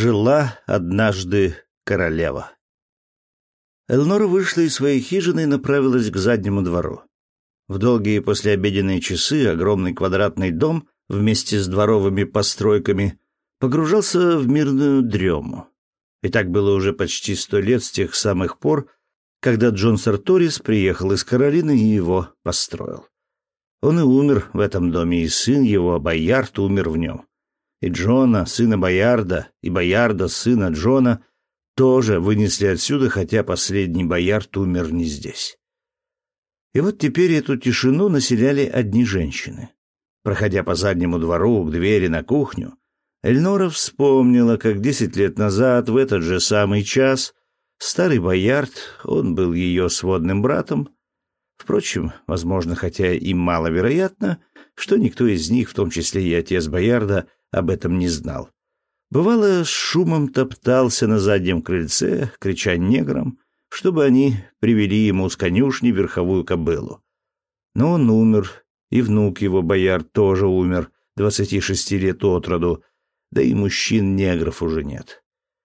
Жила однажды королева. Элнора вышла из своей хижины и направилась к заднему двору. В долгие послеобеденные часы огромный квадратный дом вместе с дворовыми постройками погружался в мирную дрему. И так было уже почти сто лет с тех самых пор, когда Джон Сарторис приехал из Каролины и его построил. Он и умер в этом доме, и сын его, Боярд, умер в нем. И Джона, сына Боярда, и Боярда, сына Джона, тоже вынесли отсюда, хотя последний Боярд умер не здесь. И вот теперь эту тишину населяли одни женщины. Проходя по заднему двору к двери на кухню, Эльнора вспомнила, как десять лет назад, в этот же самый час, старый Боярд, он был ее сводным братом, Впрочем, возможно, хотя и маловероятно, что никто из них, в том числе и отец Боярда, об этом не знал. Бывало, с шумом топтался на заднем крыльце, крича неграм, чтобы они привели ему с конюшни верховую кобылу. Но он умер, и внук его, Боярд, тоже умер, двадцати шести лет от роду, да и мужчин-негров уже нет.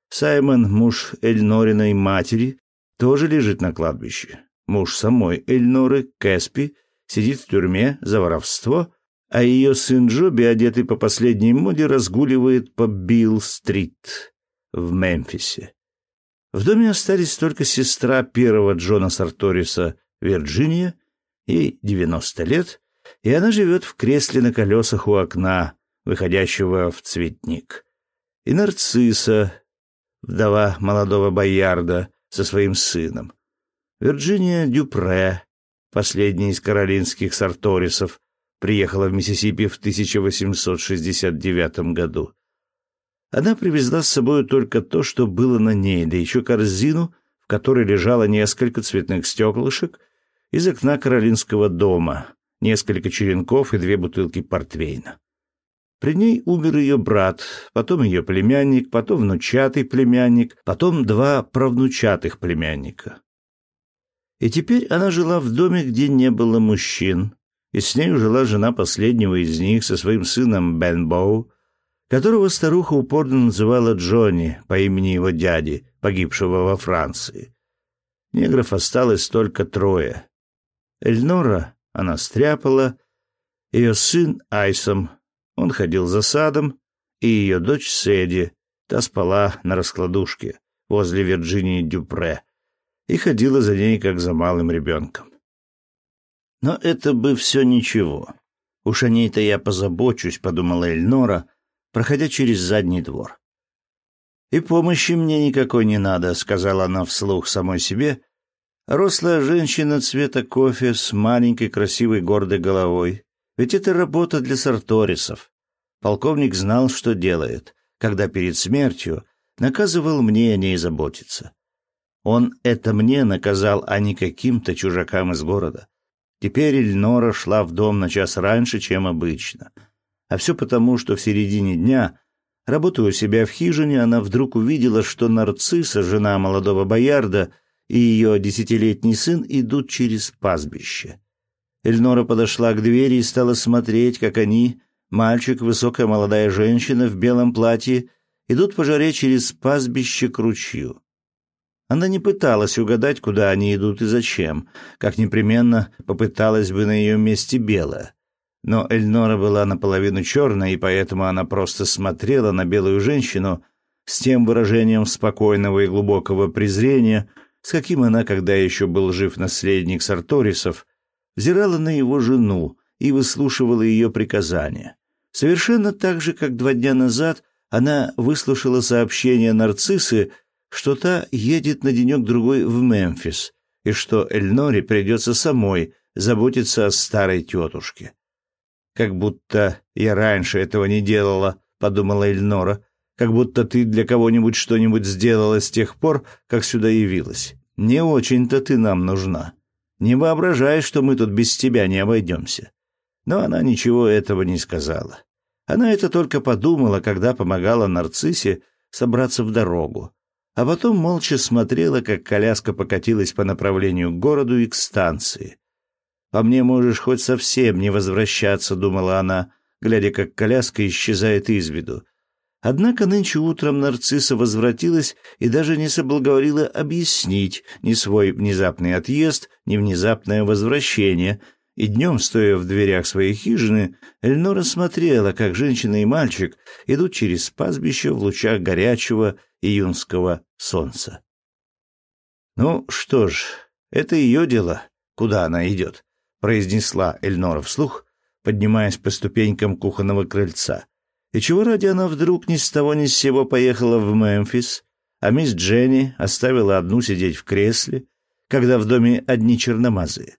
Саймон, муж Эльнориной матери, тоже лежит на кладбище. Муж самой Эльноры, Кэспи, сидит в тюрьме за воровство, а ее сын Джоби, одетый по последней моде, разгуливает по Билл-стрит в Мемфисе. В доме остались только сестра первого Джона Сарториса, Вирджиния, ей 90 лет, и она живет в кресле на колесах у окна, выходящего в цветник. И Нарцисса, вдова молодого боярда, со своим сыном. Вирджиния Дюпре, последняя из каролинских сарторисов, приехала в Миссисипи в 1869 году. Она привезла с собой только то, что было на ней, да еще корзину, в которой лежало несколько цветных стеклышек из окна каролинского дома, несколько черенков и две бутылки портвейна. При ней умер ее брат, потом ее племянник, потом внучатый племянник, потом два правнучатых племянника. И теперь она жила в доме, где не было мужчин, и с нею жила жена последнего из них со своим сыном Бен Боу, которого старуха упорно называла Джонни по имени его дяди, погибшего во Франции. Негров осталось только трое. Эльнора она стряпала, ее сын Айсом, он ходил за садом, и ее дочь Седи, та спала на раскладушке возле Вирджинии Дюпре, и ходила за ней, как за малым ребенком. Но это бы все ничего. Уж о ней-то я позабочусь, подумала Эльнора, проходя через задний двор. И помощи мне никакой не надо, сказала она вслух самой себе. Рослая женщина цвета кофе с маленькой красивой гордой головой. Ведь это работа для сарторисов. Полковник знал, что делает, когда перед смертью наказывал мне о ней заботиться. Он это мне наказал, а не каким-то чужакам из города. Теперь Эльнора шла в дом на час раньше, чем обычно. А все потому, что в середине дня, работая у себя в хижине, она вдруг увидела, что Нарцисса, жена молодого боярда, и ее десятилетний сын идут через пастбище. Эльнора подошла к двери и стала смотреть, как они, мальчик, высокая молодая женщина в белом платье, идут по жаре через пастбище к ручью. Она не пыталась угадать, куда они идут и зачем, как непременно попыталась бы на ее месте белая. Но Эльнора была наполовину черная, и поэтому она просто смотрела на белую женщину с тем выражением спокойного и глубокого презрения, с каким она, когда еще был жив наследник Сарторисов, взирала на его жену и выслушивала ее приказания. Совершенно так же, как два дня назад она выслушала сообщение нарциссы что та едет на денек-другой в Мемфис, и что Эльноре придется самой заботиться о старой тетушке. «Как будто я раньше этого не делала», — подумала Эльнора, «как будто ты для кого-нибудь что-нибудь сделала с тех пор, как сюда явилась. Не очень-то ты нам нужна. Не воображай, что мы тут без тебя не обойдемся». Но она ничего этого не сказала. Она это только подумала, когда помогала Нарциссе собраться в дорогу, а потом молча смотрела, как коляска покатилась по направлению к городу и к станции. «По мне можешь хоть совсем не возвращаться», — думала она, глядя, как коляска исчезает из виду. Однако нынче утром нарцисса возвратилась и даже не соблаговорила объяснить ни свой внезапный отъезд, ни внезапное возвращение, и днем, стоя в дверях своей хижины, Эльнора смотрела, как женщина и мальчик идут через пастбище в лучах горячего июнского солнца. «Ну что ж, это ее дело, куда она идет», — произнесла Эльнора вслух, поднимаясь по ступенькам кухонного крыльца. И чего ради она вдруг ни с того ни с сего поехала в Мемфис, а мисс Дженни оставила одну сидеть в кресле, когда в доме одни черномазые.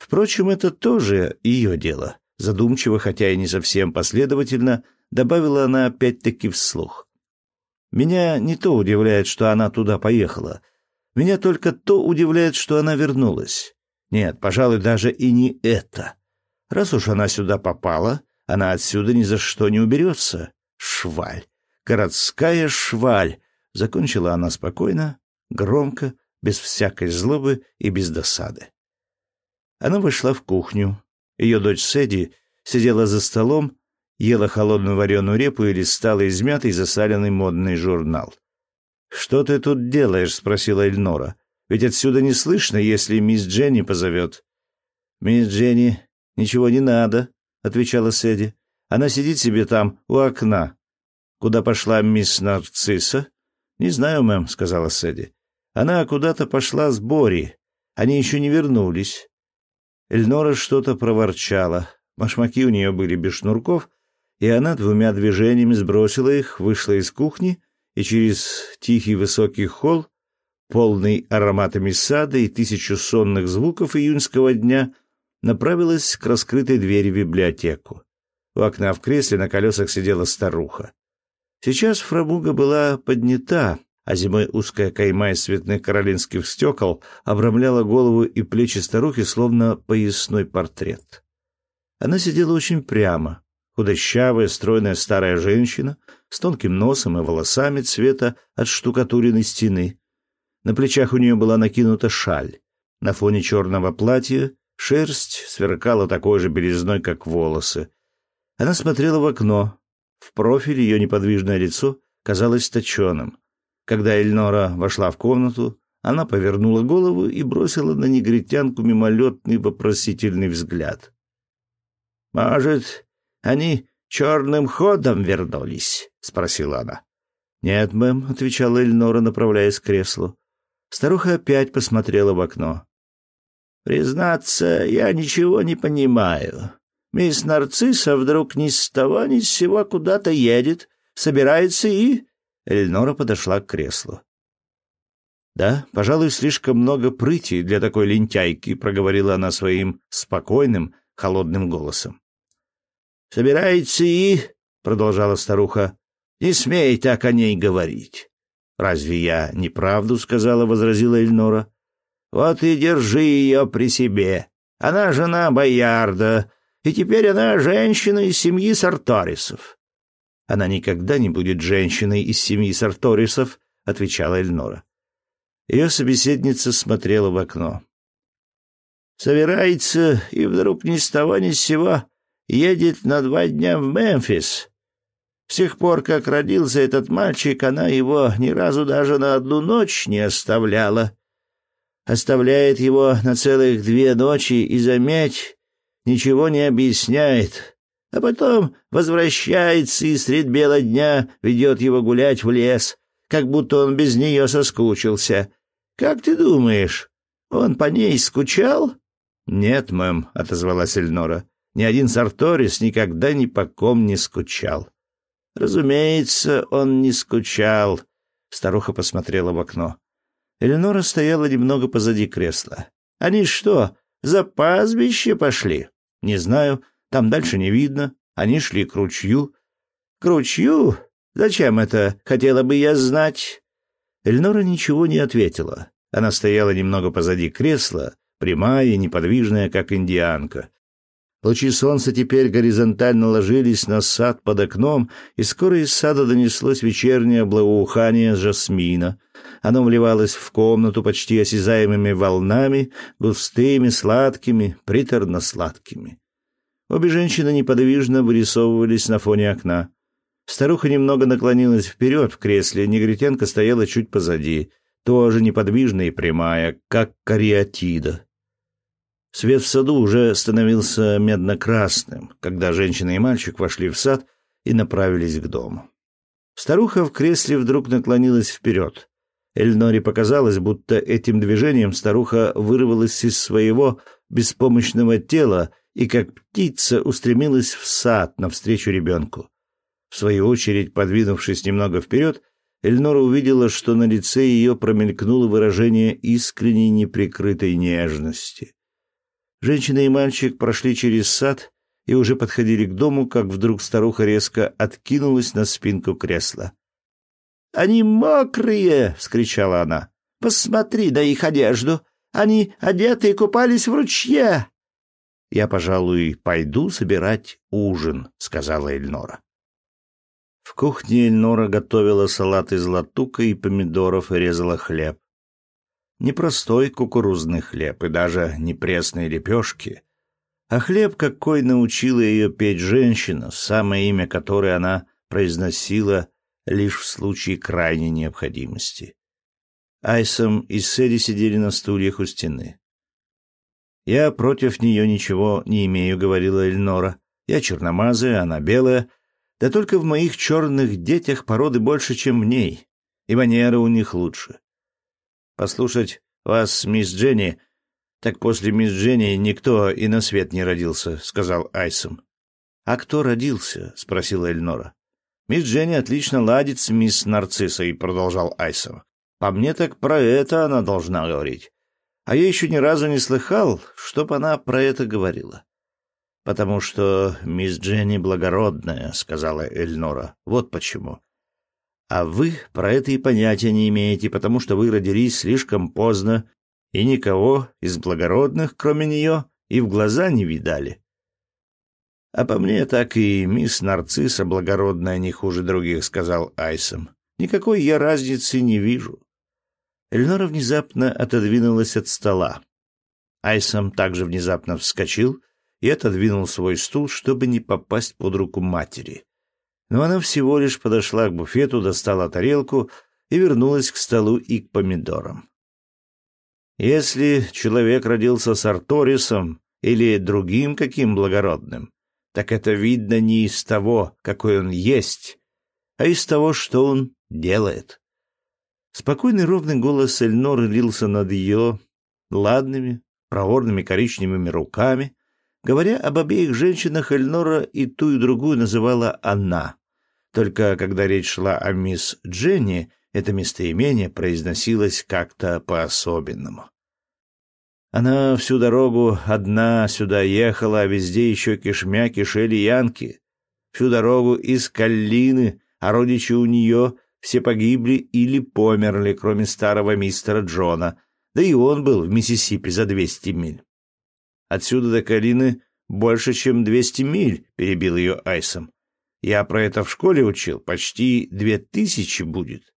Впрочем, это тоже ее дело. Задумчиво, хотя и не совсем последовательно, добавила она опять-таки вслух. Меня не то удивляет, что она туда поехала. Меня только то удивляет, что она вернулась. Нет, пожалуй, даже и не это. Раз уж она сюда попала, она отсюда ни за что не уберется. Шваль. Городская шваль. Закончила она спокойно, громко, без всякой злобы и без досады. Она вошла в кухню. Ее дочь Сэдди сидела за столом, ела холодную вареную репу и листала измятый засаленный модный журнал. «Что ты тут делаешь?» — спросила Эльнора. «Ведь отсюда не слышно, если мисс Дженни позовет». «Мисс Дженни, ничего не надо», — отвечала Сэдди. «Она сидит себе там, у окна». «Куда пошла мисс Нарцисса?» «Не знаю, мэм», — сказала Сэдди. «Она куда-то пошла с Бори. Они еще не вернулись». Эльнора что-то проворчала. Башмаки у нее были без шнурков, и она двумя движениями сбросила их, вышла из кухни и через тихий высокий холл, полный ароматами сада и тысячу сонных звуков июньского дня, направилась к раскрытой двери в библиотеку. У окна в кресле на колесах сидела старуха. Сейчас фрамуга была поднята, а зимой узкая кайма из цветных каролинских стекол обрамляла голову и плечи старухи, словно поясной портрет. Она сидела очень прямо, худощавая, стройная старая женщина с тонким носом и волосами цвета от штукатуренной стены. На плечах у нее была накинута шаль. На фоне черного платья Шерсть сверкала такой же белизной, как волосы. Она смотрела в окно. В профиль ее неподвижное лицо казалось точеным. Когда Эльнора вошла в комнату, она повернула голову и бросила на негритянку мимолетный вопросительный взгляд. «Может, они черным ходом вернулись?» — спросила она. «Нет, мэм», — отвечала Эльнора, направляясь к креслу. Старуха опять посмотрела в окно. Признаться, я ничего не понимаю. Мисс Нарцисса вдруг ни с того ни с сего куда-то едет, собирается и...» Эльнора подошла к креслу. «Да, пожалуй, слишком много прыти для такой лентяйки», — проговорила она своим спокойным, холодным голосом. «Собирается и...» — продолжала старуха. «Не смей так о ней говорить». «Разве я неправду сказала?» — возразила Эльнора. Вот и держи ее при себе. Она жена Боярда, и теперь она женщина из семьи Сарторисов. Она никогда не будет женщиной из семьи Сарторисов, отвечала Эльнора. Ее собеседница смотрела в окно. Собирается и вдруг ни с того ни с сего едет на два дня в Мемфис. С тех пор, как родился этот мальчик, она его ни разу даже на одну ночь не оставляла оставляет его на целых две ночи и, заметь, ничего не объясняет, а потом возвращается и средь бела дня ведет его гулять в лес, как будто он без нее соскучился. Как ты думаешь, он по ней скучал? — Нет, мэм, — отозвалась Эльнора, — ни один Сарторис никогда ни по ком не скучал. — Разумеется, он не скучал, — старуха посмотрела в окно. Эленора стояла немного позади кресла. «Они что, за пастбище пошли?» «Не знаю. Там дальше не видно. Они шли к ручью». «К ручью? Зачем это? Хотела бы я знать». Эльнора ничего не ответила. Она стояла немного позади кресла, прямая и неподвижная, как индианка. Лучи солнца теперь горизонтально ложились на сад под окном, и скоро из сада донеслось вечернее благоухание жасмина. Оно вливалось в комнату почти осязаемыми волнами, густыми, сладкими, приторно-сладкими. Обе женщины неподвижно вырисовывались на фоне окна. Старуха немного наклонилась вперед в кресле, негритянка стояла чуть позади, тоже неподвижная и прямая, как кариатида. Свет в саду уже становился медно-красным, когда женщина и мальчик вошли в сад и направились к дому. Старуха в кресле вдруг наклонилась вперед. Эльноре показалось, будто этим движением старуха вырвалась из своего беспомощного тела и, как птица, устремилась в сад навстречу ребенку. В свою очередь, подвинувшись немного вперед, Эльнора увидела, что на лице ее промелькнуло выражение искренней неприкрытой нежности. Женщина и мальчик прошли через сад и уже подходили к дому, как вдруг старуха резко откинулась на спинку кресла. «Они мокрые!» — вскричала она. «Посмотри на их одежду! Они одеты и купались в ручье!» «Я, пожалуй, пойду собирать ужин», — сказала Эльнора. В кухне Эльнора готовила салат из латука и помидоров и резала хлеб. Непростой кукурузный хлеб и даже не пресные лепешки, а хлеб, какой научила ее петь женщина, самое имя которой она произносила лишь в случае крайней необходимости. Айсом и Сэдди сидели на стульях у стены. «Я против нее ничего не имею», — говорила Эльнора. «Я черномазая, она белая, да только в моих черных детях породы больше, чем в ней, и манеры у них лучше. Послушать вас, мисс Дженни, так после мисс Дженни никто и на свет не родился, сказал Айсом. А кто родился? спросила Эльнора. Мисс Дженни отлично ладит с мисс Нарциссой, продолжал Айсом. По мне так про это она должна говорить. А я еще ни разу не слыхал, чтоб она про это говорила потому что мисс Дженни благородная, сказала Эльнора. Вот почему. А вы про это и понятия не имеете, потому что вы родились слишком поздно и никого из благородных, кроме нее, и в глаза не видали. А по мне так и мисс Нарцисса благородная не хуже других, сказал Айсом. Никакой я разницы не вижу. Эльнора внезапно отодвинулась от стола. Айсом также внезапно вскочил и отодвинул свой стул, чтобы не попасть под руку матери. Но она всего лишь подошла к буфету, достала тарелку и вернулась к столу и к помидорам. Если человек родился с Арторисом или другим каким благородным, так это видно не из того, какой он есть, а из того, что он делает. Спокойный ровный голос Эльноры лился над ее ладными, проворными коричневыми руками, Говоря об обеих женщинах, Эльнора и ту, и другую называла «она». Только когда речь шла о мисс Дженни, это местоимение произносилось как-то по-особенному. Она всю дорогу одна сюда ехала, а везде еще кишмя кишели янки. Всю дорогу из Каллины, а родичи у нее все погибли или померли, кроме старого мистера Джона, да и он был в Миссисипи за двести миль. Отсюда до Калины больше, чем двести миль, — перебил ее Айсом. Я про это в школе учил, почти две тысячи будет.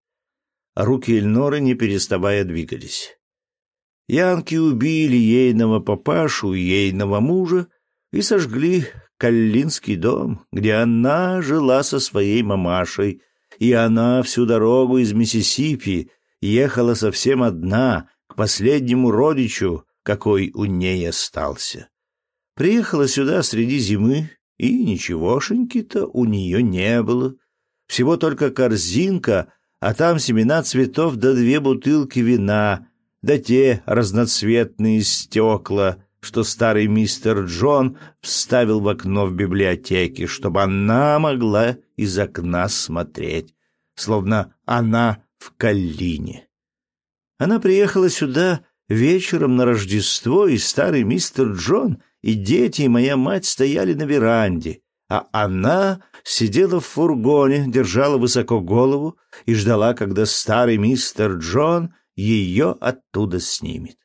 руки Эльноры, не переставая, двигались. Янки убили ейного папашу ейного мужа и сожгли Каллинский дом, где она жила со своей мамашей, и она всю дорогу из Миссисипи ехала совсем одна к последнему родичу, какой у ней остался. Приехала сюда среди зимы, и ничегошеньки-то у нее не было. Всего только корзинка, а там семена цветов да две бутылки вина, да те разноцветные стекла, что старый мистер Джон вставил в окно в библиотеке, чтобы она могла из окна смотреть, словно она в Каллине. Она приехала сюда Вечером на Рождество и старый мистер Джон, и дети, и моя мать стояли на веранде, а она сидела в фургоне, держала высоко голову и ждала, когда старый мистер Джон ее оттуда снимет.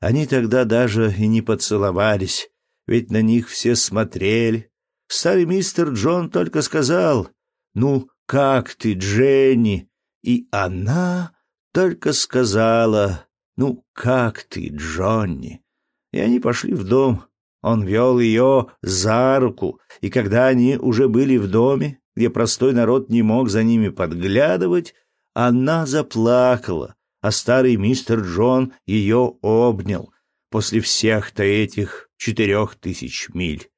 Они тогда даже и не поцеловались, ведь на них все смотрели. Старый мистер Джон только сказал «Ну, как ты, Дженни?» И она только сказала «Ну, как ты, Джонни?» И они пошли в дом. Он вел ее за руку, и когда они уже были в доме, где простой народ не мог за ними подглядывать, она заплакала, а старый мистер Джон ее обнял после всех-то этих четырех тысяч миль.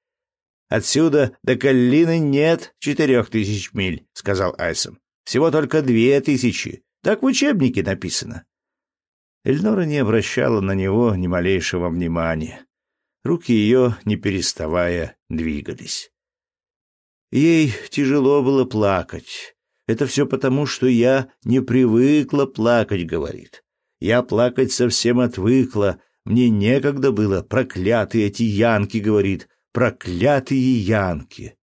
«Отсюда до Каллины нет четырех тысяч миль», — сказал Айсом. «Всего только две тысячи. Так в учебнике написано». Эльнора не обращала на него ни малейшего внимания. Руки ее, не переставая, двигались. Ей тяжело было плакать. Это все потому, что я не привыкла плакать, говорит. Я плакать совсем отвыкла. Мне некогда было. Проклятые эти янки, говорит. Проклятые янки.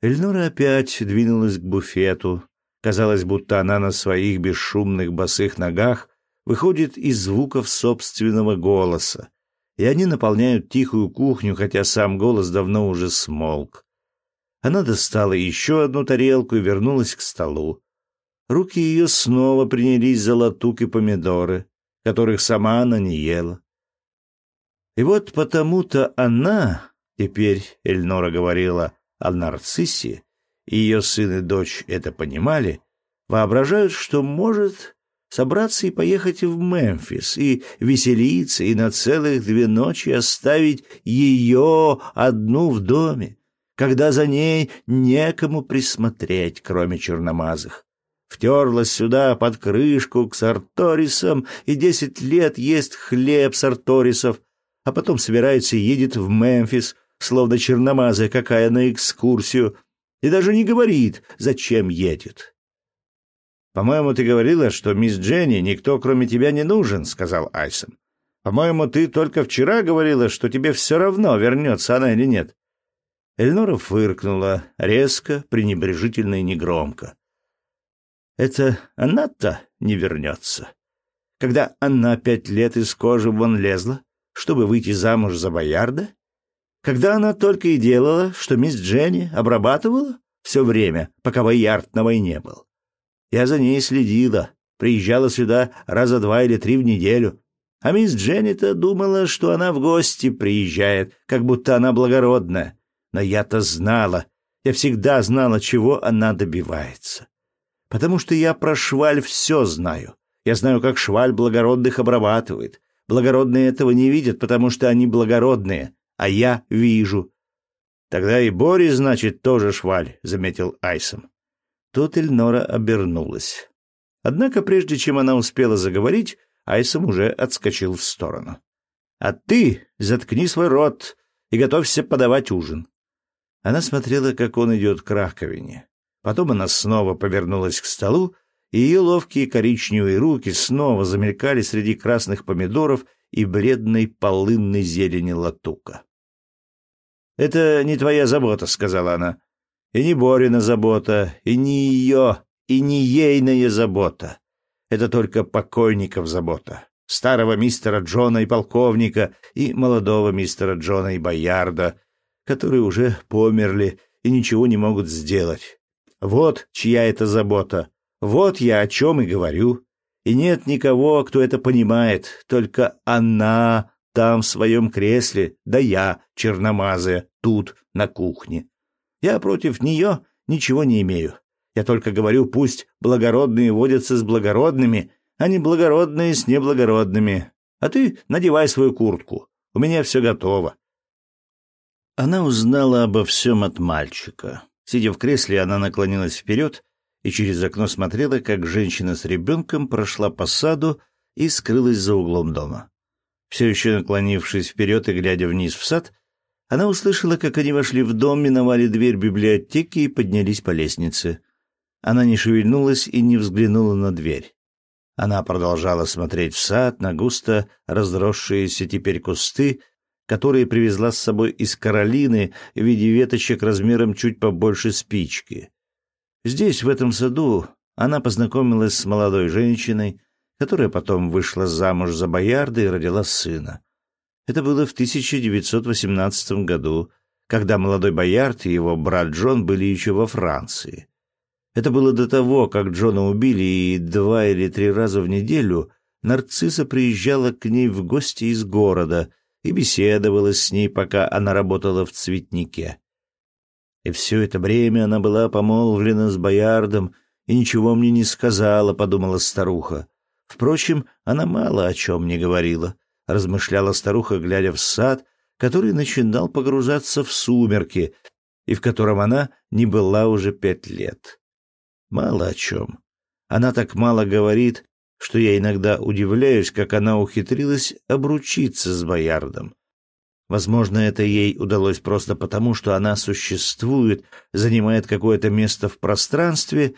Эльнора опять двинулась к буфету. Казалось, будто она на своих бесшумных босых ногах выходит из звуков собственного голоса, и они наполняют тихую кухню, хотя сам голос давно уже смолк. Она достала еще одну тарелку и вернулась к столу. Руки ее снова принялись за латук и помидоры, которых сама она не ела. И вот потому-то она, теперь Эльнора говорила о нарциссе, и ее сын и дочь это понимали, воображают, что может собраться и поехать в Мемфис, и веселиться, и на целых две ночи оставить ее одну в доме, когда за ней некому присмотреть, кроме черномазых. Втерлась сюда под крышку к сарторисам и десять лет ест хлеб сарторисов, а потом собирается и едет в Мемфис, словно черномазая какая на экскурсию, и даже не говорит, зачем едет. «По-моему, ты говорила, что мисс Дженни никто, кроме тебя, не нужен», — сказал Айсон. «По-моему, ты только вчера говорила, что тебе все равно, вернется она или нет». Эльнора фыркнула, резко, пренебрежительно и негромко. «Это она-то не вернется. Когда она пять лет из кожи вон лезла, чтобы выйти замуж за боярда? Когда она только и делала, что мисс Дженни обрабатывала все время, пока боярд на войне был?» Я за ней следила, приезжала сюда раза два или три в неделю. А мисс Дженнита думала, что она в гости приезжает, как будто она благородная. Но я-то знала, я всегда знала, чего она добивается. Потому что я про шваль все знаю. Я знаю, как шваль благородных обрабатывает. Благородные этого не видят, потому что они благородные, а я вижу. Тогда и Бори, значит, тоже шваль, — заметил Айсом. Тут Эльнора обернулась. Однако, прежде чем она успела заговорить, Айсом уже отскочил в сторону. «А ты заткни свой рот и готовься подавать ужин». Она смотрела, как он идет к раковине. Потом она снова повернулась к столу, и ее ловкие коричневые руки снова замелькали среди красных помидоров и бледной полынной зелени латука. «Это не твоя забота», — сказала она. И не Борина забота, и не ее, и не ейная забота. Это только покойников забота. Старого мистера Джона и полковника, и молодого мистера Джона и Боярда, которые уже померли и ничего не могут сделать. Вот чья это забота. Вот я о чем и говорю. И нет никого, кто это понимает, только она там в своем кресле, да я, черномазая, тут, на кухне. Я против нее ничего не имею. Я только говорю, пусть благородные водятся с благородными, а не благородные с неблагородными. А ты надевай свою куртку. У меня все готово. Она узнала обо всем от мальчика. Сидя в кресле, она наклонилась вперед и через окно смотрела, как женщина с ребенком прошла по саду и скрылась за углом дома. Все еще наклонившись вперед и глядя вниз в сад, она услышала, как они вошли в дом, миновали дверь библиотеки и поднялись по лестнице. Она не шевельнулась и не взглянула на дверь. Она продолжала смотреть в сад, на густо разросшиеся теперь кусты, которые привезла с собой из Каролины в виде веточек размером чуть побольше спички. Здесь, в этом саду, она познакомилась с молодой женщиной, которая потом вышла замуж за боярда и родила сына. Это было в 1918 году, когда молодой Боярд и его брат Джон были еще во Франции. Это было до того, как Джона убили, и два или три раза в неделю нарцисса приезжала к ней в гости из города и беседовала с ней, пока она работала в цветнике. И все это время она была помолвлена с боярдом и ничего мне не сказала, подумала старуха. Впрочем, она мало о чем не говорила, размышляла старуха, глядя в сад, который начинал погружаться в сумерки, и в котором она не была уже пять лет. Мало о чем. Она так мало говорит, что я иногда удивляюсь, как она ухитрилась обручиться с боярдом. Возможно, это ей удалось просто потому, что она существует, занимает какое-то место в пространстве,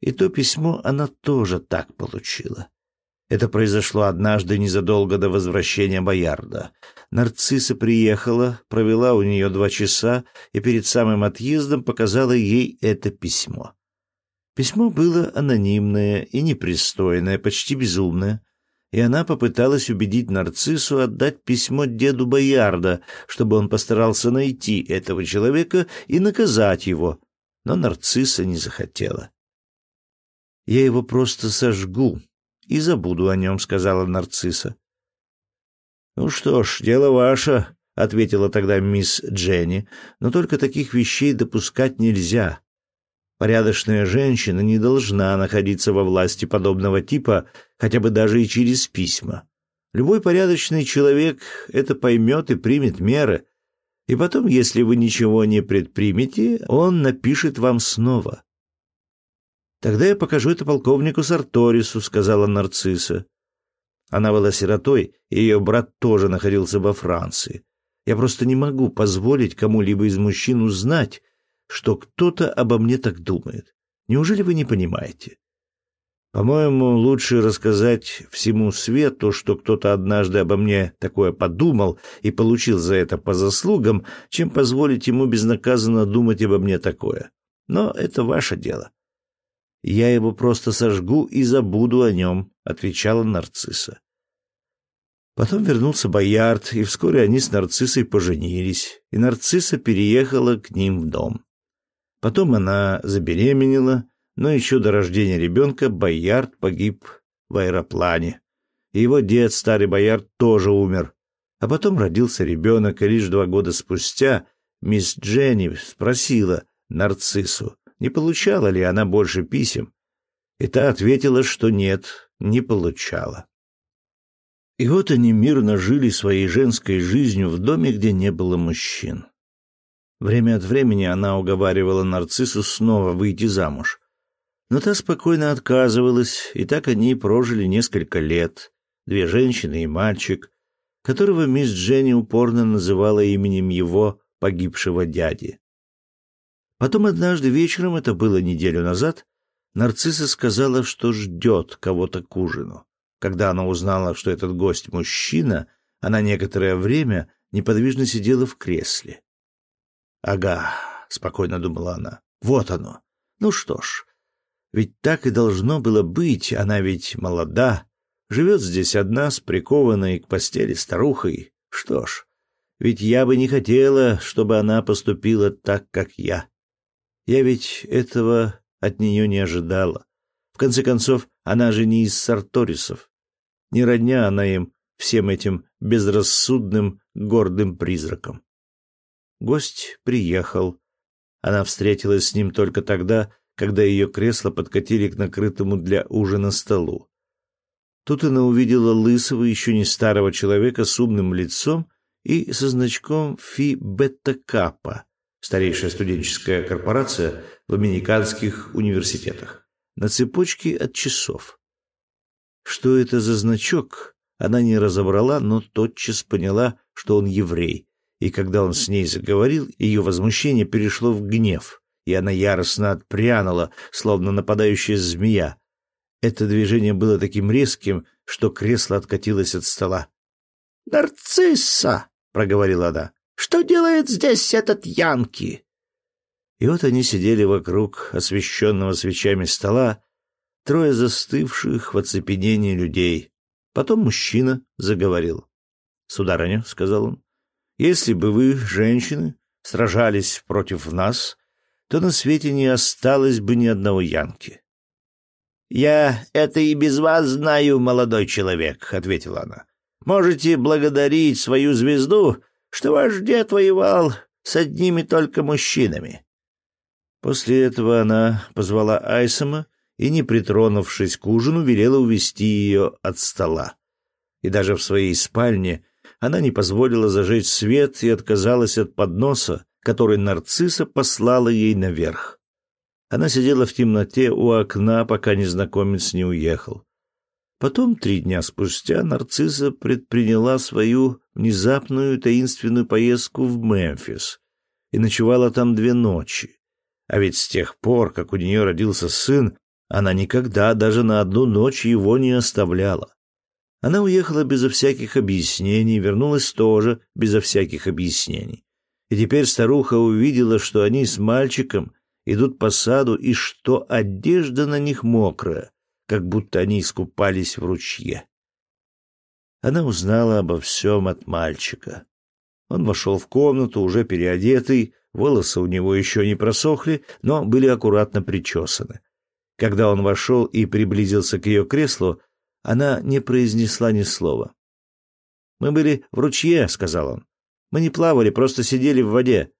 и то письмо она тоже так получила. Это произошло однажды незадолго до возвращения Боярда. Нарцисса приехала, провела у нее два часа и перед самым отъездом показала ей это письмо. Письмо было анонимное и непристойное, почти безумное и она попыталась убедить нарциссу отдать письмо деду Боярда, чтобы он постарался найти этого человека и наказать его, но нарцисса не захотела. «Я его просто сожгу и забуду о нем», — сказала нарцисса. «Ну что ж, дело ваше», — ответила тогда мисс Дженни, «но только таких вещей допускать нельзя. Порядочная женщина не должна находиться во власти подобного типа, хотя бы даже и через письма. Любой порядочный человек это поймет и примет меры. И потом, если вы ничего не предпримете, он напишет вам снова. «Тогда я покажу это полковнику Сарторису», — сказала нарцисса. Она была сиротой, и ее брат тоже находился во Франции. Я просто не могу позволить кому-либо из мужчин узнать, что кто-то обо мне так думает. Неужели вы не понимаете? По-моему, лучше рассказать всему свету, что кто-то однажды обо мне такое подумал и получил за это по заслугам, чем позволить ему безнаказанно думать обо мне такое. Но это ваше дело. Я его просто сожгу и забуду о нем, отвечала нарцисса. Потом вернулся Боярд, и вскоре они с нарциссой поженились, и нарцисса переехала к ним в дом. Потом она забеременела, но еще до рождения ребенка Боярд погиб в аэроплане. И его дед, старый Боярд, тоже умер. А потом родился ребенок, и лишь два года спустя мисс Дженни спросила нарциссу, не получала ли она больше писем. И та ответила, что нет, не получала. И вот они мирно жили своей женской жизнью в доме, где не было мужчин. Время от времени она уговаривала нарциссу снова выйти замуж. Но та спокойно отказывалась, и так они прожили несколько лет, две женщины и мальчик, которого мисс Дженни упорно называла именем его погибшего дяди. Потом однажды вечером, это было неделю назад, нарцисса сказала, что ждет кого-то к ужину. Когда она узнала, что этот гость мужчина, она некоторое время неподвижно сидела в кресле. Ага, спокойно думала она. Вот оно. Ну что ж, ведь так и должно было быть, она ведь молода, живет здесь одна с прикованной к постели старухой. Что ж, ведь я бы не хотела, чтобы она поступила так, как я. Я ведь этого от нее не ожидала. В конце концов, она же не из Сарторисов. Не родня она им, всем этим безрассудным, гордым призракам. Гость приехал. Она встретилась с ним только тогда, когда ее кресло подкатили к накрытому для ужина столу. Тут она увидела лысого, еще не старого человека с умным лицом и со значком Фи Бета Капа, старейшая студенческая корпорация в американских университетах, на цепочке от часов. Что это за значок, она не разобрала, но тотчас поняла, что он еврей, и когда он с ней заговорил, ее возмущение перешло в гнев, и она яростно отпрянула, словно нападающая змея. Это движение было таким резким, что кресло откатилось от стола. «Нарцисса!» — проговорила она. «Что делает здесь этот Янки?» И вот они сидели вокруг освещенного свечами стола, трое застывших в оцепенении людей. Потом мужчина заговорил. «Сударыня», — сказал он, если бы вы, женщины, сражались против нас, то на свете не осталось бы ни одного Янки. «Я это и без вас знаю, молодой человек», — ответила она. «Можете благодарить свою звезду, что ваш дед воевал с одними только мужчинами. После этого она позвала Айсома и, не притронувшись к ужину, велела увести ее от стола. И даже в своей спальне она не позволила зажечь свет и отказалась от подноса, который нарцисса послала ей наверх. Она сидела в темноте у окна, пока незнакомец не уехал. Потом, три дня спустя, нарцисса предприняла свою внезапную таинственную поездку в Мемфис и ночевала там две ночи. А ведь с тех пор, как у нее родился сын, она никогда даже на одну ночь его не оставляла. Она уехала безо всяких объяснений, вернулась тоже безо всяких объяснений. И теперь старуха увидела, что они с мальчиком идут по саду и что одежда на них мокрая, как будто они искупались в ручье. Она узнала обо всем от мальчика. Он вошел в комнату, уже переодетый, волосы у него еще не просохли, но были аккуратно причесаны. Когда он вошел и приблизился к ее креслу, она не произнесла ни слова. «Мы были в ручье», — сказал он. «Мы не плавали, просто сидели в воде.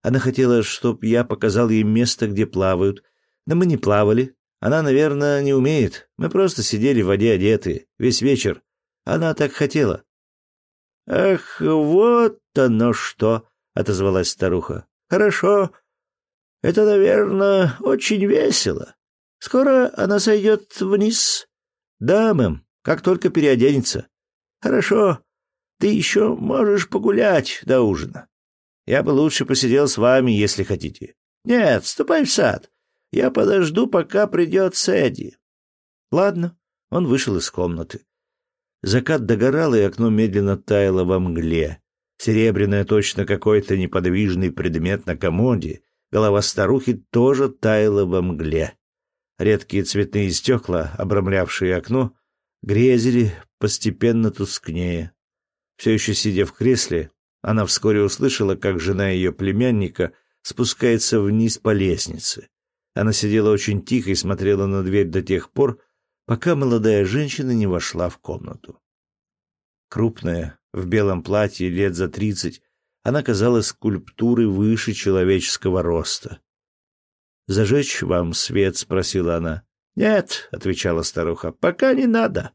Она хотела, чтоб я показал ей место, где плавают. Но мы не плавали. Она, наверное, не умеет. Мы просто сидели в воде одетые. Весь вечер. Она так хотела». «Ах, вот оно что!» — отозвалась старуха. «Хорошо. Это, наверное, очень весело. Скоро она сойдет вниз. Да, мэм, как только переоденется. Хорошо. Ты еще можешь погулять до ужина. Я бы лучше посидел с вами, если хотите. Нет, ступай в сад. Я подожду, пока придет Сэдди. Ладно. Он вышел из комнаты. Закат догорал, и окно медленно таяло во мгле. Серебряное точно какой-то неподвижный предмет на комоде. Голова старухи тоже таяла во мгле. Редкие цветные стекла, обрамлявшие окно, грезили постепенно тускнее. Все еще сидя в кресле, она вскоре услышала, как жена ее племянника спускается вниз по лестнице. Она сидела очень тихо и смотрела на дверь до тех пор, пока молодая женщина не вошла в комнату. Крупная, в белом платье лет за тридцать, она казалась скульптурой выше человеческого роста. «Зажечь вам свет?» — спросила она. «Нет», — отвечала старуха, — «пока не надо».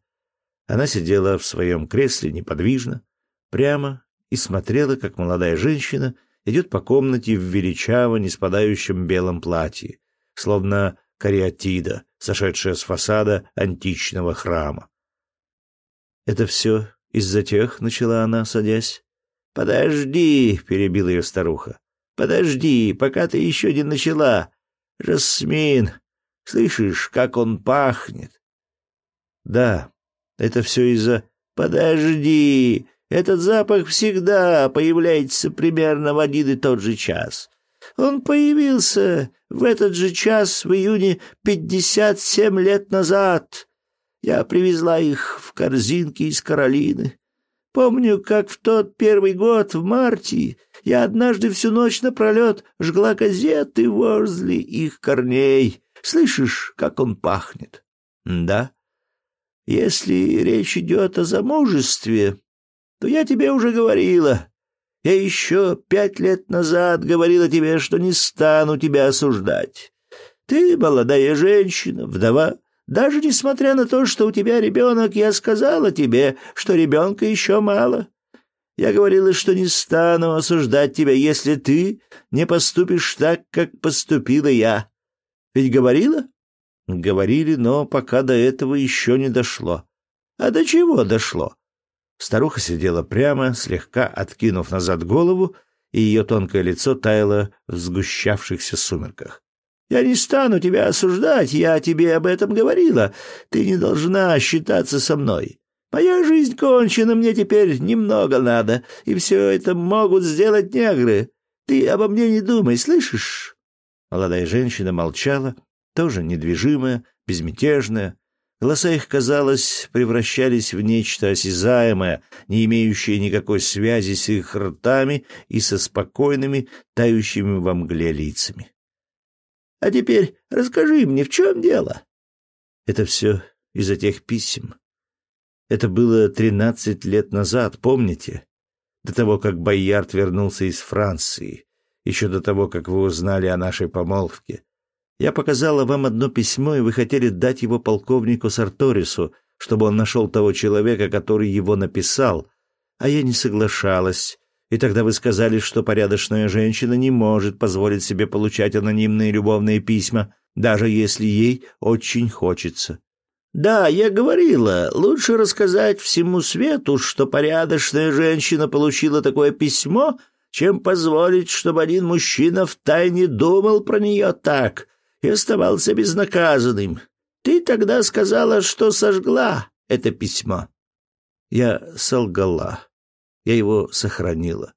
Она сидела в своем кресле неподвижно, прямо, и смотрела, как молодая женщина идет по комнате в величаво не спадающем белом платье, словно кариатида, сошедшая с фасада античного храма. «Это все из-за тех?» — начала она, садясь. «Подожди», — перебила ее старуха. «Подожди, пока ты еще не начала. Жасмин, слышишь, как он пахнет? Да, это все из-за... Подожди, этот запах всегда появляется примерно в один и тот же час. Он появился в этот же час в июне пятьдесят семь лет назад. Я привезла их в корзинке из Каролины. Помню, как в тот первый год, в марте, я однажды всю ночь напролет жгла газеты возле их корней. Слышишь, как он пахнет? Да. Если речь идет о замужестве, то я тебе уже говорила. Я еще пять лет назад говорила тебе, что не стану тебя осуждать. Ты молодая женщина, вдова, даже несмотря на то, что у тебя ребенок, я сказала тебе, что ребенка еще мало. Я говорила, что не стану осуждать тебя, если ты не поступишь так, как поступила я. Ведь говорила? Говорили, но пока до этого еще не дошло. А до чего дошло? Старуха сидела прямо, слегка откинув назад голову, и ее тонкое лицо таяло в сгущавшихся сумерках. Я не стану тебя осуждать, я тебе об этом говорила. Ты не должна считаться со мной. Моя жизнь кончена, мне теперь немного надо, и все это могут сделать негры. Ты обо мне не думай, слышишь?» Молодая женщина молчала, тоже недвижимая, безмятежная. Голоса их, казалось, превращались в нечто осязаемое, не имеющее никакой связи с их ртами и со спокойными, тающими во мгле лицами. А теперь расскажи мне, в чем дело?» «Это все из-за тех писем. Это было тринадцать лет назад, помните? До того, как Боярд вернулся из Франции. еще до того, как вы узнали о нашей помолвке. Я показала вам одно письмо, и вы хотели дать его полковнику Сарторису, чтобы он нашел того человека, который его написал, а я не соглашалась. И тогда вы сказали, что порядочная женщина не может позволить себе получать анонимные любовные письма, даже если ей очень хочется. Да, я говорила, лучше рассказать всему свету, что порядочная женщина получила такое письмо, чем позволить, чтобы один мужчина втайне думал про нее так и оставался безнаказанным. Ты тогда сказала, что сожгла это письмо. Я солгала. Я его сохранила.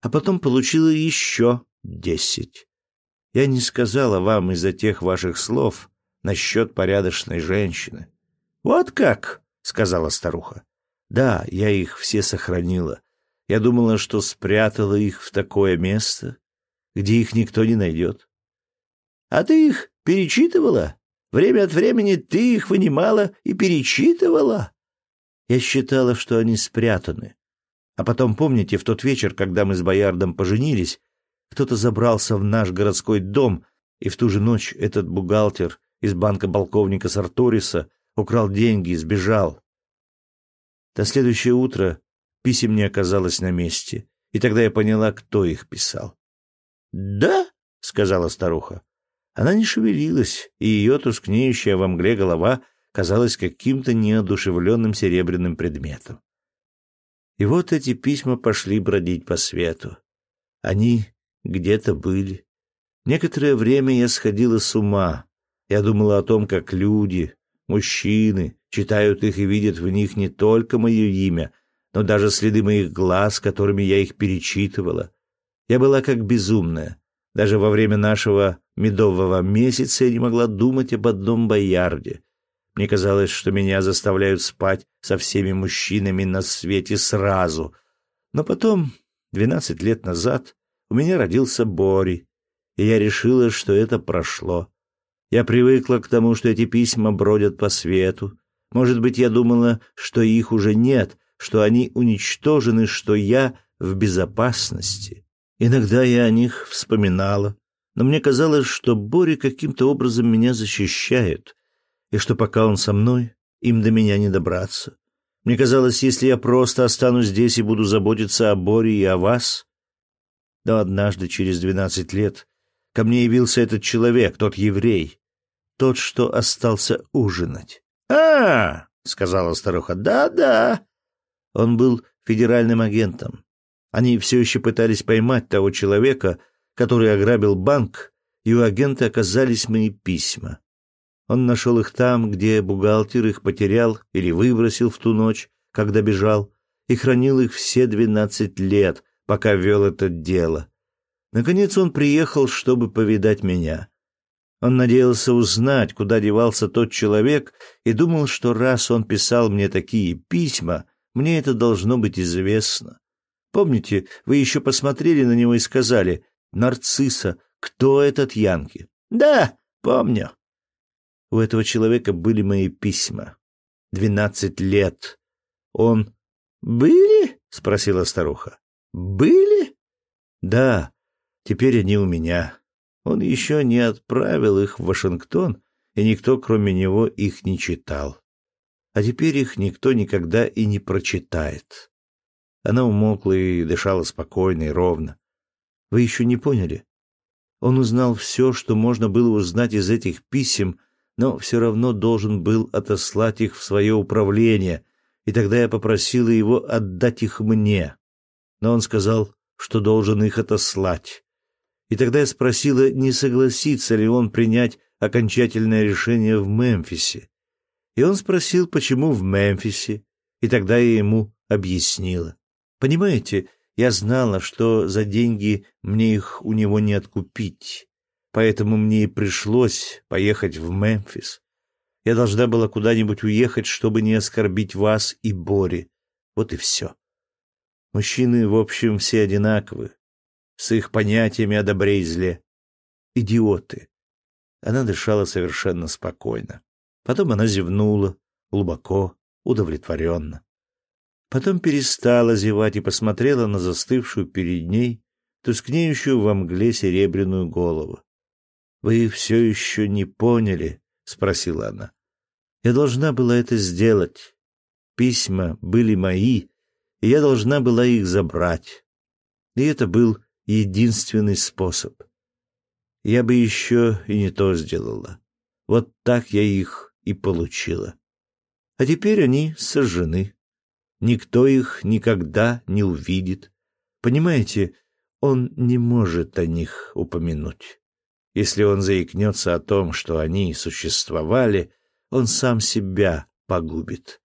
А потом получила еще десять. Я не сказала вам из-за тех ваших слов насчет порядочной женщины. — Вот как? — сказала старуха. — Да, я их все сохранила. Я думала, что спрятала их в такое место, где их никто не найдет. — А ты их перечитывала? Время от времени ты их вынимала и перечитывала? Я считала, что они спрятаны. А потом, помните, в тот вечер, когда мы с Боярдом поженились, кто-то забрался в наш городской дом, и в ту же ночь этот бухгалтер из банка полковника Сарториса украл деньги и сбежал. До следующее утро писем не оказалось на месте, и тогда я поняла, кто их писал. «Да?» — сказала старуха. Она не шевелилась, и ее тускнеющая во мгле голова казалась каким-то неодушевленным серебряным предметом. И вот эти письма пошли бродить по свету. Они где-то были. Некоторое время я сходила с ума. Я думала о том, как люди, мужчины, читают их и видят в них не только мое имя, но даже следы моих глаз, которыми я их перечитывала. Я была как безумная. Даже во время нашего медового месяца я не могла думать об одном боярде. Мне казалось, что меня заставляют спать со всеми мужчинами на свете сразу. Но потом, двенадцать лет назад, у меня родился Бори, и я решила, что это прошло. Я привыкла к тому, что эти письма бродят по свету. Может быть, я думала, что их уже нет, что они уничтожены, что я в безопасности. Иногда я о них вспоминала, но мне казалось, что Бори каким-то образом меня защищает, и что пока он со мной, им до меня не добраться. Мне казалось, если я просто останусь здесь и буду заботиться о Боре и о вас... Но однажды, через двенадцать лет, ко мне явился этот человек, тот еврей, тот, что остался ужинать. «А, — сказала старуха, — да-да». Он был федеральным агентом. Они все еще пытались поймать того человека, который ограбил банк, и у агента оказались мои письма. Он нашел их там, где бухгалтер их потерял или выбросил в ту ночь, когда бежал, и хранил их все двенадцать лет, пока вел это дело. Наконец он приехал, чтобы повидать меня. Он надеялся узнать, куда девался тот человек, и думал, что раз он писал мне такие письма, мне это должно быть известно. Помните, вы еще посмотрели на него и сказали, «Нарцисса, кто этот Янки?» «Да, помню. У этого человека были мои письма. Двенадцать лет. Он... «Были?» — спросила старуха. «Были?» «Да, теперь они у меня. Он еще не отправил их в Вашингтон, и никто, кроме него, их не читал. А теперь их никто никогда и не прочитает». Она умолкла и дышала спокойно и ровно. «Вы еще не поняли?» Он узнал все, что можно было узнать из этих писем, но все равно должен был отослать их в свое управление, и тогда я попросила его отдать их мне. Но он сказал, что должен их отослать. И тогда я спросила, не согласится ли он принять окончательное решение в Мемфисе. И он спросил, почему в Мемфисе, и тогда я ему объяснила. Понимаете, я знала, что за деньги мне их у него не откупить. Поэтому мне и пришлось поехать в Мемфис. Я должна была куда-нибудь уехать, чтобы не оскорбить вас и Бори. Вот и все. Мужчины, в общем, все одинаковы, с их понятиями о добре и зле. Идиоты. Она дышала совершенно спокойно. Потом она зевнула, глубоко, удовлетворенно. Потом перестала зевать и посмотрела на застывшую перед ней тускнеющую во мгле серебряную голову. «Вы все еще не поняли?» — спросила она. «Я должна была это сделать. Письма были мои, и я должна была их забрать. И это был единственный способ. Я бы еще и не то сделала. Вот так я их и получила. А теперь они сожжены. Никто их никогда не увидит. Понимаете, он не может о них упомянуть. Если он заикнется о том, что они существовали, он сам себя погубит.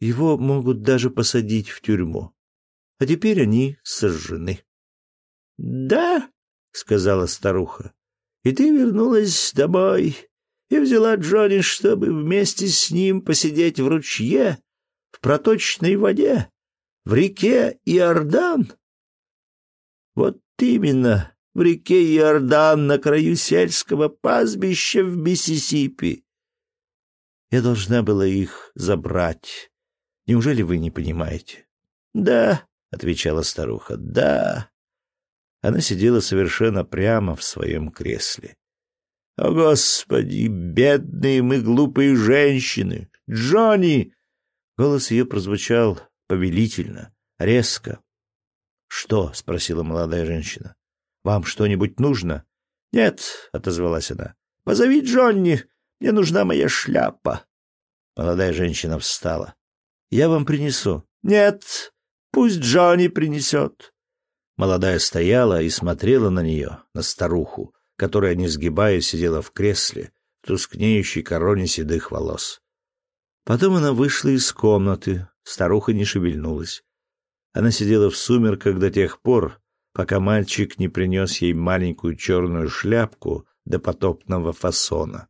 Его могут даже посадить в тюрьму. А теперь они сожжены. — Да, — сказала старуха, — и ты вернулась домой и взяла Джонни, чтобы вместе с ним посидеть в ручье, в проточной воде, в реке Иордан? Вот именно, в реке Иордан на краю сельского пастбища в Миссисипи. Я должна была их забрать. Неужели вы не понимаете? — Да, — отвечала старуха, — да. Она сидела совершенно прямо в своем кресле. «О, Господи, бедные мы глупые женщины! Джонни!» Голос ее прозвучал повелительно, резко. «Что?» — спросила молодая женщина. «Вам что-нибудь нужно?» «Нет», — отозвалась она. «Позови Джонни, мне нужна моя шляпа». Молодая женщина встала. «Я вам принесу». «Нет, пусть Джонни принесет». Молодая стояла и смотрела на нее, на старуху, которая, не сгибаясь, сидела в кресле, в тускнеющей короне седых волос. Потом она вышла из комнаты, старуха не шевельнулась. Она сидела в сумерках до тех пор, пока мальчик не принес ей маленькую черную шляпку до потопного фасона.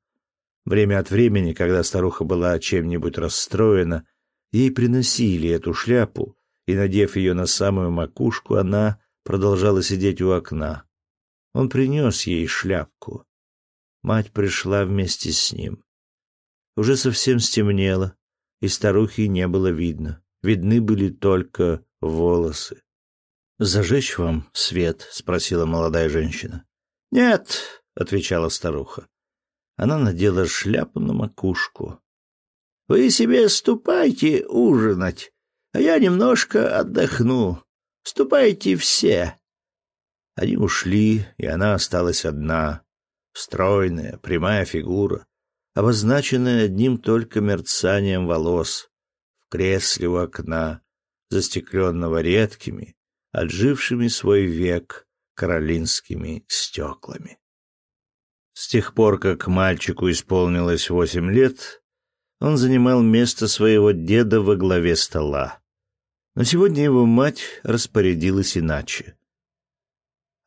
Время от времени, когда старуха была чем-нибудь расстроена, ей приносили эту шляпу, и, надев ее на самую макушку, она продолжала сидеть у окна, он принес ей шляпку. Мать пришла вместе с ним. Уже совсем стемнело, и старухи не было видно. Видны были только волосы. «Зажечь вам свет?» — спросила молодая женщина. «Нет», — отвечала старуха. Она надела шляпу на макушку. «Вы себе ступайте ужинать, а я немножко отдохну. Ступайте все. Они ушли, и она осталась одна, стройная, прямая фигура, обозначенная одним только мерцанием волос, в кресле у окна, застекленного редкими, отжившими свой век каролинскими стеклами. С тех пор, как мальчику исполнилось восемь лет, он занимал место своего деда во главе стола. Но сегодня его мать распорядилась иначе.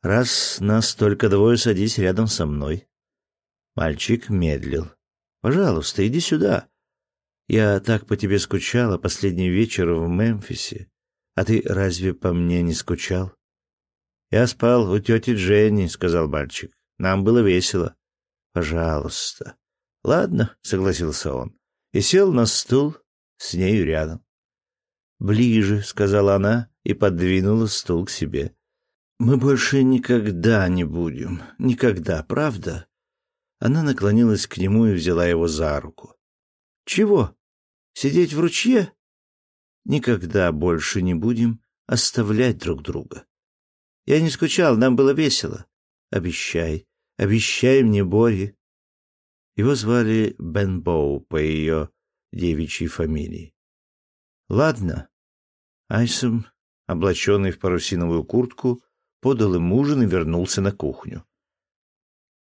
Раз нас только двое, садись рядом со мной. Мальчик медлил. Пожалуйста, иди сюда. Я так по тебе скучала последний вечер в Мемфисе. А ты разве по мне не скучал? Я спал у тети Дженни, сказал мальчик. Нам было весело. Пожалуйста. Ладно, согласился он и сел на стул с нею рядом. Ближе, сказала она и подвинула стул к себе. Мы больше никогда не будем. Никогда, правда? Она наклонилась к нему и взяла его за руку. Чего? Сидеть в ручье? Никогда больше не будем оставлять друг друга. Я не скучал, нам было весело. Обещай, обещай мне, Бори. Его звали Бен Боу по ее девичьей фамилии. Ладно. Айсом, облаченный в парусиновую куртку, подал им ужин и вернулся на кухню.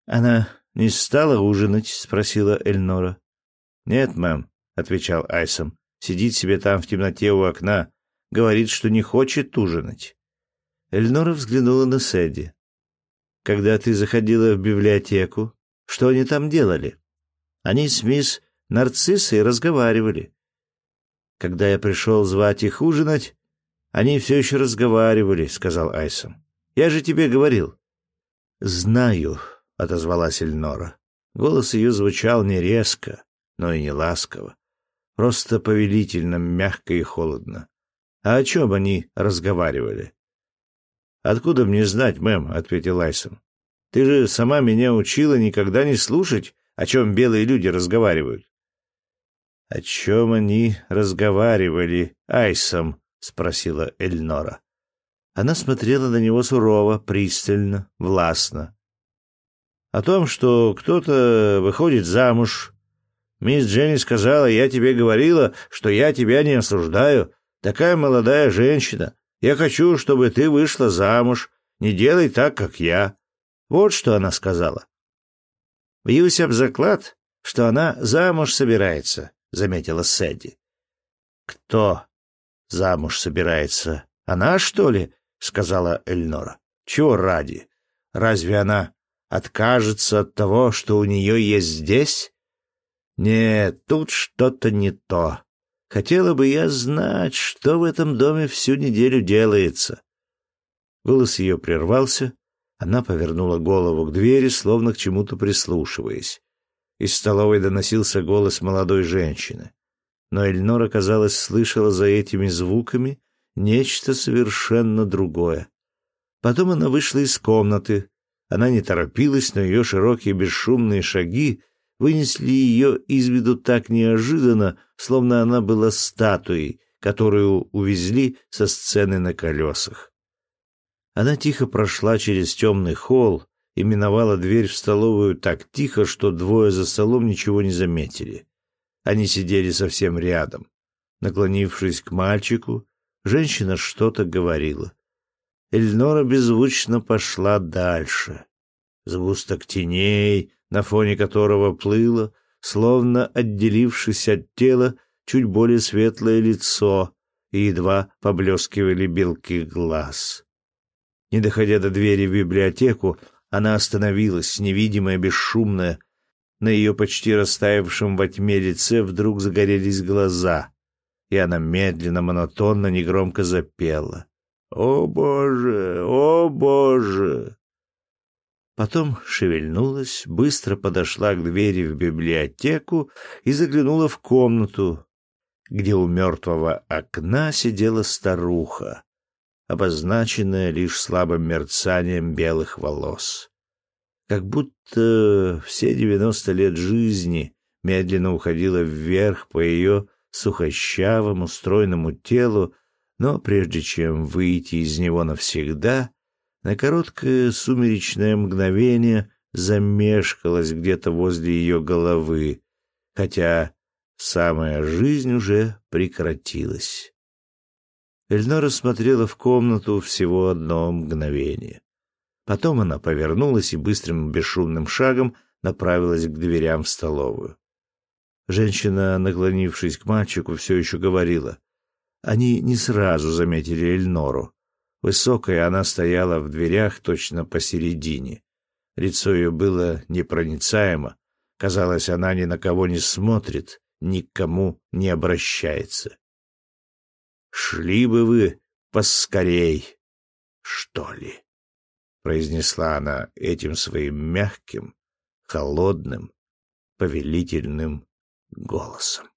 «Она не стала ужинать?» — спросила Эльнора. «Нет, мэм», — отвечал Айсом. «Сидит себе там в темноте у окна. Говорит, что не хочет ужинать». Эльнора взглянула на Сэдди. «Когда ты заходила в библиотеку, что они там делали?» «Они с мисс Нарциссой разговаривали. Когда я пришел звать их ужинать, они все еще разговаривали», — сказал Айсом. Я же тебе говорил. Знаю, отозвалась Эльнора. Голос ее звучал не резко, но и не ласково, просто повелительно, мягко и холодно. А о чем они разговаривали? Откуда мне знать, мэм, ответил Айсон. Ты же сама меня учила никогда не слушать, о чем белые люди разговаривают. О чем они разговаривали, Айсом? спросила Эльнора. Она смотрела на него сурово, пристально, властно. О том, что кто-то выходит замуж. Мисс Дженни сказала, я тебе говорила, что я тебя не осуждаю. Такая молодая женщина. Я хочу, чтобы ты вышла замуж. Не делай так, как я. Вот что она сказала. Бьюсь об заклад, что она замуж собирается, заметила Сэдди. Кто замуж собирается? Она, что ли? сказала Эльнора. Чего ради? Разве она откажется от того, что у нее есть здесь? Нет, тут что-то не то. Хотела бы я знать, что в этом доме всю неделю делается. Голос ее прервался. Она повернула голову к двери, словно к чему-то прислушиваясь. Из столовой доносился голос молодой женщины. Но Эльнора, казалось, слышала за этими звуками нечто совершенно другое. Потом она вышла из комнаты. Она не торопилась, но ее широкие бесшумные шаги вынесли ее из виду так неожиданно, словно она была статуей, которую увезли со сцены на колесах. Она тихо прошла через темный холл и миновала дверь в столовую так тихо, что двое за столом ничего не заметили. Они сидели совсем рядом. Наклонившись к мальчику, Женщина что-то говорила. Эльнора беззвучно пошла дальше. Сгусток теней, на фоне которого плыло, словно отделившись от тела, чуть более светлое лицо, и едва поблескивали белки глаз. Не доходя до двери в библиотеку, она остановилась, невидимая, бесшумная. На ее почти растаявшем во тьме лице вдруг загорелись глаза и она медленно, монотонно, негромко запела. «О, Боже! О, Боже!» Потом шевельнулась, быстро подошла к двери в библиотеку и заглянула в комнату, где у мертвого окна сидела старуха, обозначенная лишь слабым мерцанием белых волос. Как будто все девяносто лет жизни медленно уходило вверх по ее сухощавому, стройному телу, но прежде чем выйти из него навсегда, на короткое сумеречное мгновение замешкалась где-то возле ее головы, хотя самая жизнь уже прекратилась. Эльнора смотрела в комнату всего одно мгновение. Потом она повернулась и быстрым бесшумным шагом направилась к дверям в столовую. Женщина, наклонившись к мальчику, все еще говорила. Они не сразу заметили Эльнору. Высокая она стояла в дверях точно посередине. Лицо ее было непроницаемо. Казалось, она ни на кого не смотрит, ни к кому не обращается. «Шли бы вы поскорей, что ли?» — произнесла она этим своим мягким, холодным, повелительным голосом.